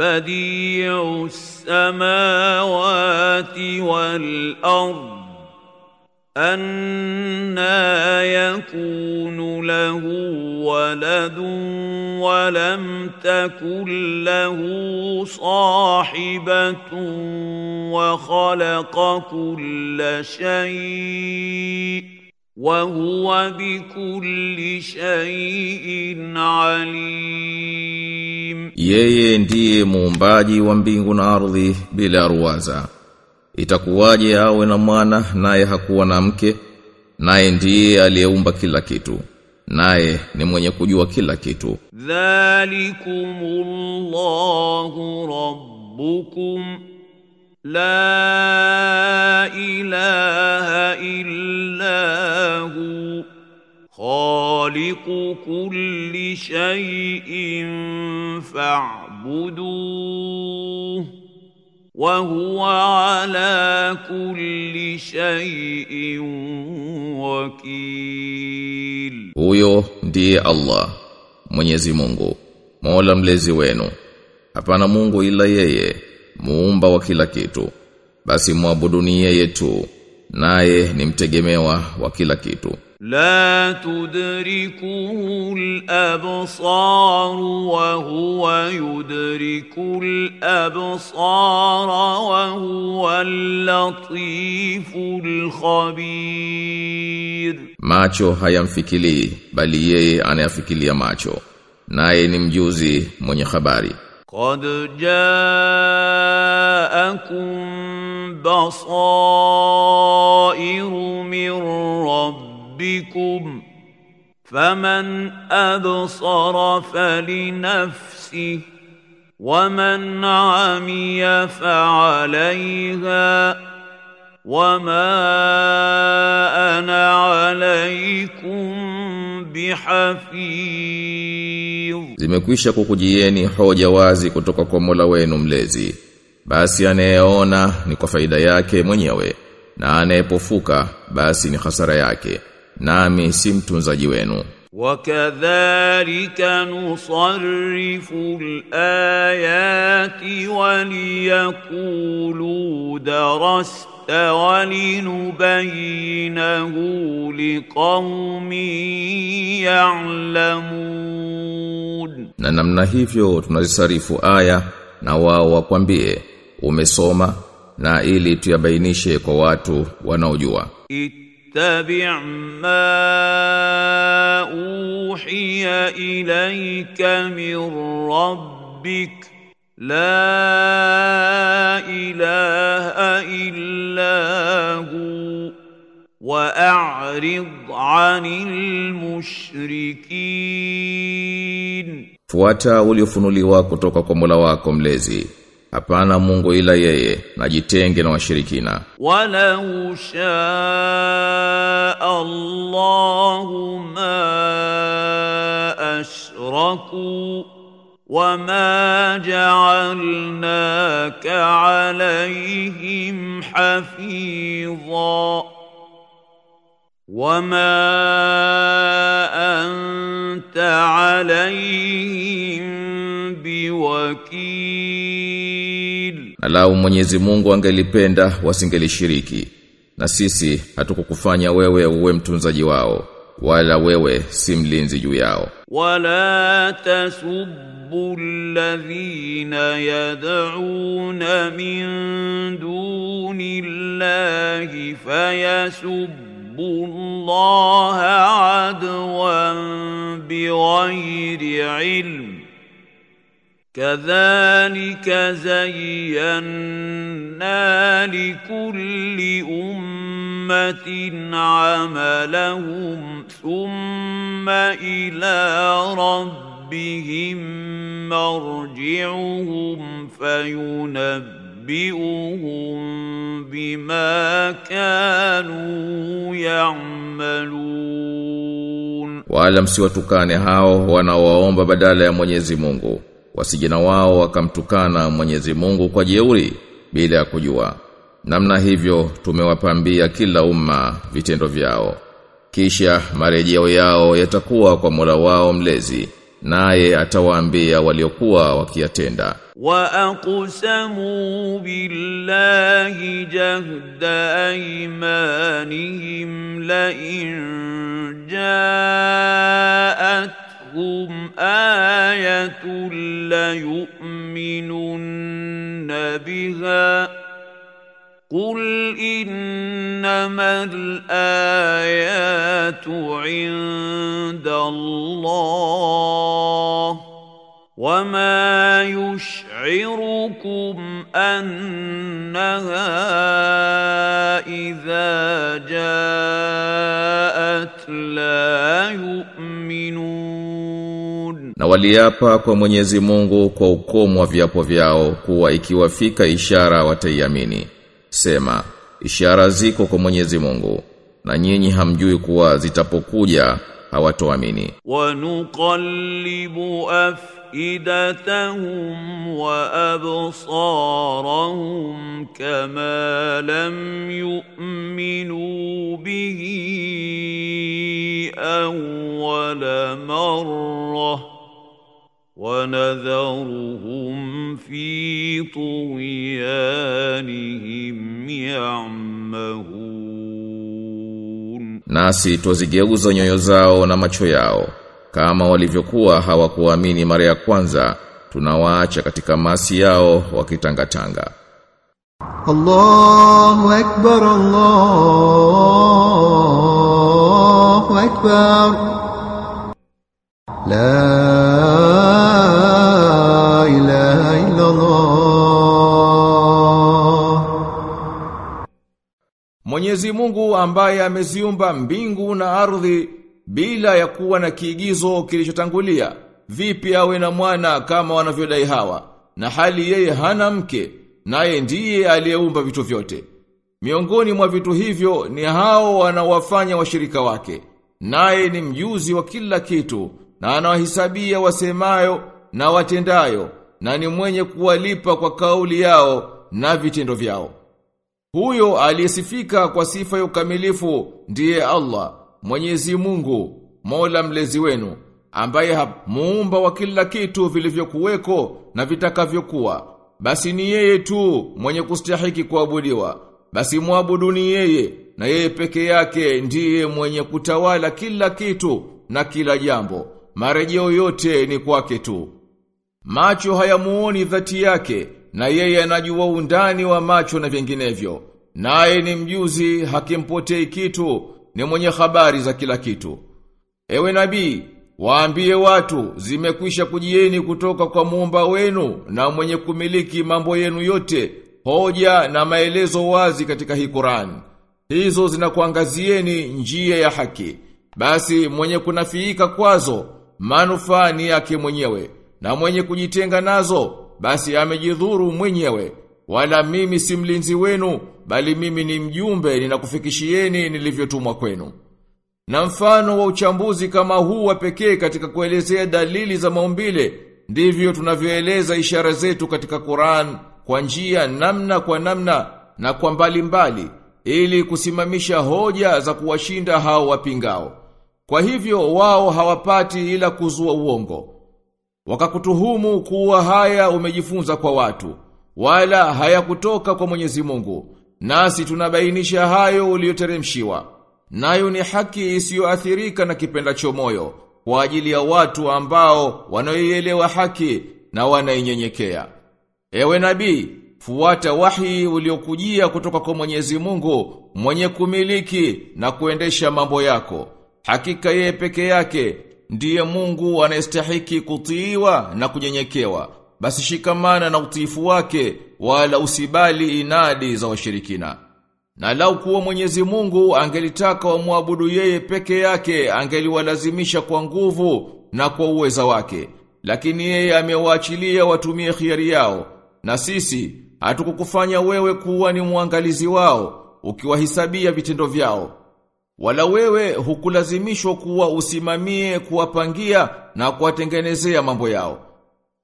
بديع السماوات والأرض أنا يكون له ولد ولم تكن له صاحبة وخلق كل شيء وهو بكل شيء عليم. Yeye ndiye muumbaji wa mbingu na ardhi bila ruwaza. Itakuwaje awe na mwana naye hakuwa na mke? Naye ndiye aliyeumba kila kitu. Naye ni mwenye kujua kila kitu. Dhalikumullahu rabbukum la ilaha illa hu خالق كل شيء فاعبدوه وهو على كل شيء وكيل Huyo ndiye Allah, Mwenyezi Mungu, Mola mlezi wenu. Hapana Mungu ila yeye, muumba wa kila kitu. Basi muabuduni yeye tu, naye ni mtegemewa wa kila kitu. La tudrikul absar wa huwa yudrikul absar wa huwa latiful khabir. Macho hayamfikili bali yeye anayafikilia macho. Naye ni mjuzi mwenye habari. Qad ja'akum بصائر من ربكم فمن أبصر فلنفسه ومن عمي فعليها وما أنا عليكم بحفيظ Zimekwisha kukujieni hoja wazi kutoka kwa Mola wenu mlezi. Basi anayeona ni kwa faida yake mwenyewe na anayepofuka basi ni hasara yake. Nami si mtunzaji wenu. وكذلك نصرف الآيات وليقولوا درست ولنبينه لقوم يعلمون Na namna hivyo tunazisarifu aya na wao wakwambie umesoma na ili tuyabainishe kwa watu wanaojua. Ittabi' ma uhiya ilayka min rabbik. La ilaha illa hu. Wa a'rid 'anil mushrikin. Fuata uliofunuliwa kutoka kwa Mola wako mlezi. Hapana Mungu ila yeye, na jitenge na washirikina. ولو شاء الله ما أشركوا وما جعلناك عليهم حفيظا وما أنت عليهم بوكيل na lau Mwenyezi Mungu angelipenda wasingelishiriki. Na sisi hatukukufanya wewe uwe mtunzaji wao wala wewe si mlinzi juu yao. Wala tasubbu ladhina yad'una min duni llahi fayasubbu allaha adwan bighayri ilm. كذلك زينا لكل أمة عملهم ثم إلى ربهم مرجعهم فينبئهم بما كانوا يعملون Wala msiwatukane hao wanaowaomba badala ya Mwenyezi Mungu. wasijina wao wakamtukana Mwenyezi Mungu kwa jeuri bila kujua. Namna hivyo tumewapambia kila umma vitendo vyao. Kisha marejeo yao yatakuwa kwa Mola wao mlezi naye atawaambia waliokuwa wakiyatenda. Wa aqsamu billahi jahda aymanihim la in jaat جاءتهم إيه ليؤمنن بها قل انما الايات عند الله وما يشعركم انها اذا جاءت لا Na waliapa kwa Mwenyezi Mungu kwa ukomo wa viapo vyao kuwa ikiwafika ishara wataiamini. Sema, ishara ziko kwa Mwenyezi Mungu na nyinyi hamjui kuwa zitapokuja hawatoamini. Wanuqallibu afidatahum wa absarahum kama lam yu'minu bihi awwala marrah ونذرهم في طغيانهم يعمهون nasi twazigeuza nyoyo zao na macho yao kama walivyokuwa hawakuamini mara ya kwanza tunawaacha katika masi yao wakitangatanga الله أكبر الله أكبر لا Mwenyezi Mungu ambaye ameziumba mbingu na ardhi bila ya kuwa na kiigizo kilichotangulia. Vipi awe na mwana kama wanavyodai hawa? Na hali yeye hana mke naye ndiye aliyeumba vitu vyote. Miongoni mwa vitu hivyo ni hao wanawafanya washirika wake. Naye ni mjuzi wa kila kitu na anawahisabia wasemayo na watendayo na ni mwenye kuwalipa kwa kauli yao na vitendo vyao huyo aliyesifika kwa sifa ya ukamilifu ndiye Allah, Mwenyezi Mungu, Mola mlezi wenu, ambaye muumba wa kila kitu vilivyokuweko na vitakavyokuwa. Basi ni yeye tu mwenye kustahiki kuabudiwa. Basi muabuduni yeye na yeye peke yake ndiye mwenye kutawala kila kitu na kila jambo. Marejeo yote ni kwake tu. Macho hayamuoni dhati yake na yeye anajua undani wa macho na vinginevyo. Naye ni mjuzi hakimpotei kitu, ni mwenye habari za kila kitu. Ewe nabii, waambie watu zimekwisha kujieni kutoka kwa muumba wenu na mwenye kumiliki mambo yenu yote, hoja na maelezo wazi katika hii Qur'an. Hizo zinakuangazieni njia ya haki. Basi mwenye kunafiika kwazo, manufaa ni yake mwenyewe, na mwenye kujitenga nazo, basi amejidhuru mwenyewe. Wala mimi si mlinzi wenu, bali mimi ni mjumbe ninakufikishieni nilivyotumwa kwenu. Na mfano wa uchambuzi kama huu wa pekee katika kuelezea dalili za maumbile, ndivyo tunavyoeleza ishara zetu katika Qur'an kwa njia namna kwa namna na kwa mbali mbali, ili kusimamisha hoja za kuwashinda hao wapingao. Kwa hivyo wao hawapati ila kuzua uongo. Wakakutuhumu kuwa haya umejifunza kwa watu, wala hayakutoka kwa Mwenyezi Mungu. Nasi tunabainisha hayo uliyoteremshiwa. Nayo ni haki isiyoathirika na kipenda chomoyo, kwa ajili ya watu ambao wanaoielewa haki na wanainyenyekea. Ewe nabii, fuata wahi uliokujia kutoka kwa Mwenyezi Mungu, mwenye kumiliki na kuendesha mambo yako. Hakika yeye peke yake ndiye Mungu anayestahiki kutiiwa na kunyenyekewa. Basi shikamana na utiifu wake wala usibali inadi za washirikina. Na lau kuwa Mwenyezi Mungu angelitaka wamwabudu yeye peke yake angeliwalazimisha kwa nguvu na kwa uweza wake. Lakini yeye amewaachilia watumie khiari yao. Na sisi hatukukufanya wewe kuwa ni mwangalizi wao ukiwahisabia vitendo vyao. Wala wewe hukulazimishwa kuwa usimamie kuwapangia na kuwatengenezea mambo yao.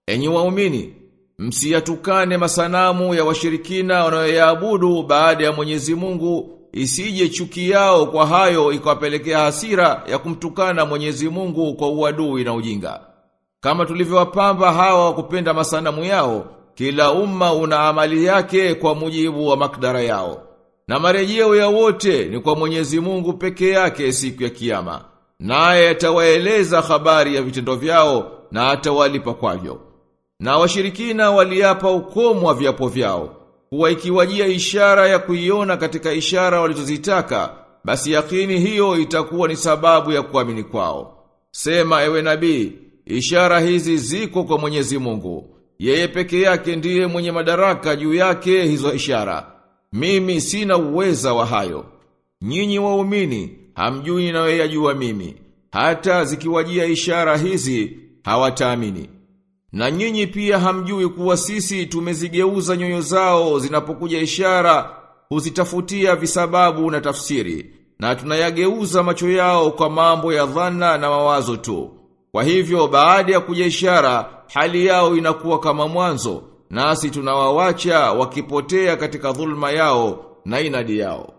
Enyi waumini, msiyatukane masanamu ya washirikina wanayoyaabudu baada ya Mwenyezi Mungu isije chuki yao kwa hayo ikawapelekea hasira ya kumtukana Mwenyezi Mungu kwa uadui na ujinga. Kama tulivyowapamba hawa wa kupenda masanamu yao, kila umma una amali yake kwa mujibu wa makdara yao. Na marejeo ya wote ni kwa Mwenyezi Mungu peke yake siku ya kiyama. Naye atawaeleza habari ya vitendo vyao na atawalipa kwavyo. Na washirikina waliapa ukomo wa viapo vyao. Kuwa ikiwajia ishara ya kuiona katika ishara walizozitaka, basi yakini hiyo itakuwa ni sababu ya kuamini kwao. Sema ewe nabii, ishara hizi ziko kwa Mwenyezi Mungu. Yeye peke yake ndiye mwenye madaraka juu yake hizo ishara. Mimi sina uweza wa hayo. Nyinyi waumini, hamjui na yajua mimi. Hata zikiwajia ishara hizi, hawataamini. Na nyinyi pia hamjui kuwa sisi tumezigeuza nyoyo zao zinapokuja ishara, huzitafutia visababu na tafsiri, na tunayageuza macho yao kwa mambo ya dhana na mawazo tu. Kwa hivyo baada ya kuja ishara, hali yao inakuwa kama mwanzo, nasi tunawawacha wakipotea katika dhulma yao na inadi yao.